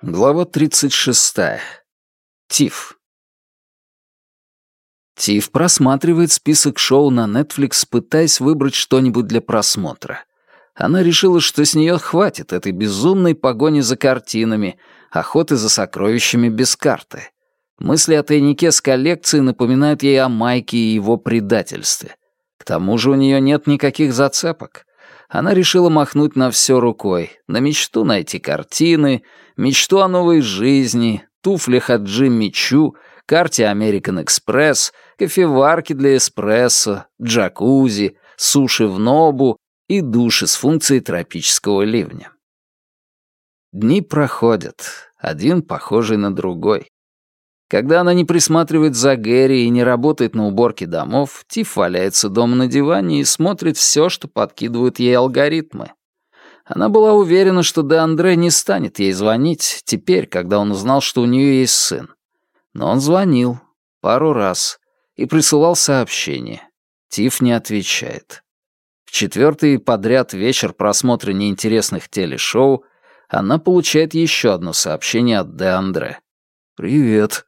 Глава 36. Тиф. Тиф просматривает список шоу на Netflix, пытаясь выбрать что-нибудь для просмотра. Она решила, что с нее хватит этой безумной погони за картинами, охоты за сокровищами без карты. Мысли о тайнике с коллекцией напоминают ей о Майке и его предательстве. К тому же у нее нет никаких зацепок она решила махнуть на все рукой, на мечту найти картины, мечту о новой жизни, туфлях от Джимми Чу, карте American Express, кофеварке для эспрессо, джакузи, суши в нобу и душе с функцией тропического ливня. Дни проходят, один похожий на другой. Когда она не присматривает за Гэри и не работает на уборке домов, Тиф валяется дома на диване и смотрит все, что подкидывают ей алгоритмы. Она была уверена, что Де Андре не станет ей звонить теперь, когда он узнал, что у нее есть сын. Но он звонил пару раз и присылал сообщение. Тиф не отвечает. В четвертый подряд вечер просмотра неинтересных телешоу она получает еще одно сообщение от Де Андре. «Привет.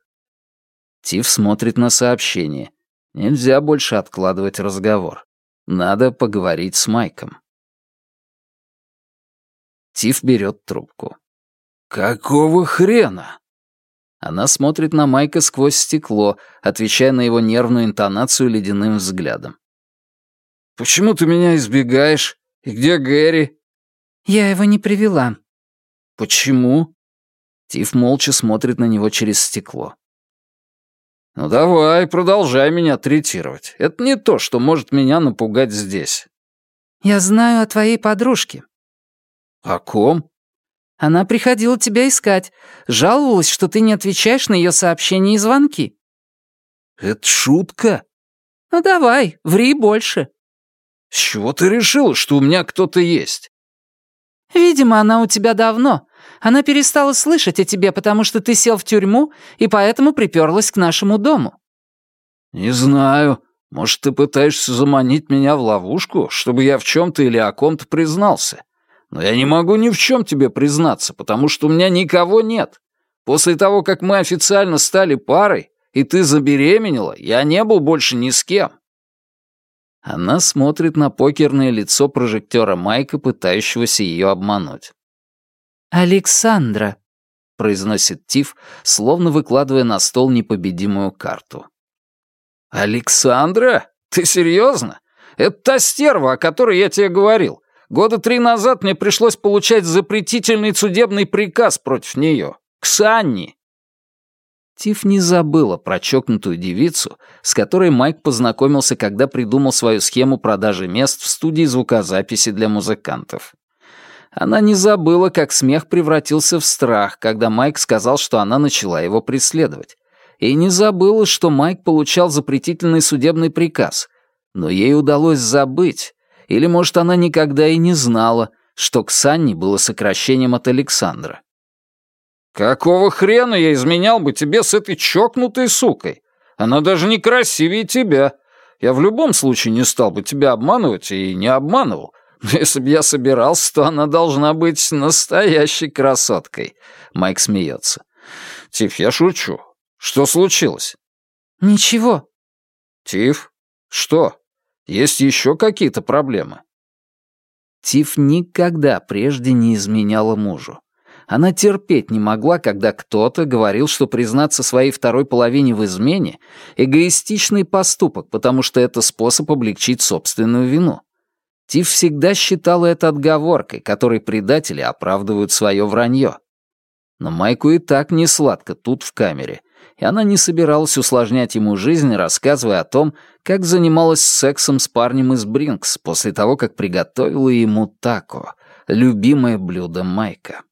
Тиф смотрит на сообщение. Нельзя больше откладывать разговор. Надо поговорить с Майком. Тиф берет трубку. «Какого хрена?» Она смотрит на Майка сквозь стекло, отвечая на его нервную интонацию ледяным взглядом. «Почему ты меня избегаешь? И где Гэри?» «Я его не привела». «Почему?» Тиф молча смотрит на него через стекло. «Ну давай, продолжай меня третировать. Это не то, что может меня напугать здесь». «Я знаю о твоей подружке». «О ком?» «Она приходила тебя искать. Жаловалась, что ты не отвечаешь на ее сообщения и звонки». «Это шутка?» «Ну давай, ври больше». «С чего ты решила, что у меня кто-то есть?» «Видимо, она у тебя давно. Она перестала слышать о тебе, потому что ты сел в тюрьму и поэтому приперлась к нашему дому». «Не знаю. Может, ты пытаешься заманить меня в ловушку, чтобы я в чем-то или о ком-то признался. Но я не могу ни в чем тебе признаться, потому что у меня никого нет. После того, как мы официально стали парой, и ты забеременела, я не был больше ни с кем». Она смотрит на покерное лицо прожектора Майка, пытающегося ее обмануть. «Александра», — произносит Тиф, словно выкладывая на стол непобедимую карту. «Александра? Ты серьезно? Это та стерва, о которой я тебе говорил. Года три назад мне пришлось получать запретительный судебный приказ против нее. Ксанни!» Тиф не забыла про чокнутую девицу, с которой Майк познакомился, когда придумал свою схему продажи мест в студии звукозаписи для музыкантов. Она не забыла, как смех превратился в страх, когда Майк сказал, что она начала его преследовать. И не забыла, что Майк получал запретительный судебный приказ. Но ей удалось забыть. Или, может, она никогда и не знала, что Ксанни было сокращением от Александра. «Какого хрена я изменял бы тебе с этой чокнутой сукой? Она даже не красивее тебя. Я в любом случае не стал бы тебя обманывать и не обманывал. Если бы я собирался, то она должна быть настоящей красоткой. Майк смеется. Тиф, я шучу. Что случилось? Ничего. Тиф, что? Есть еще какие-то проблемы? Тиф никогда прежде не изменяла мужу. Она терпеть не могла, когда кто-то говорил, что признаться своей второй половине в измене — эгоистичный поступок, потому что это способ облегчить собственную вину. Тиф всегда считала это отговоркой, которой предатели оправдывают свое вранье. Но Майку и так не сладко тут, в камере, и она не собиралась усложнять ему жизнь, рассказывая о том, как занималась сексом с парнем из Бринкс после того, как приготовила ему тако, любимое блюдо Майка.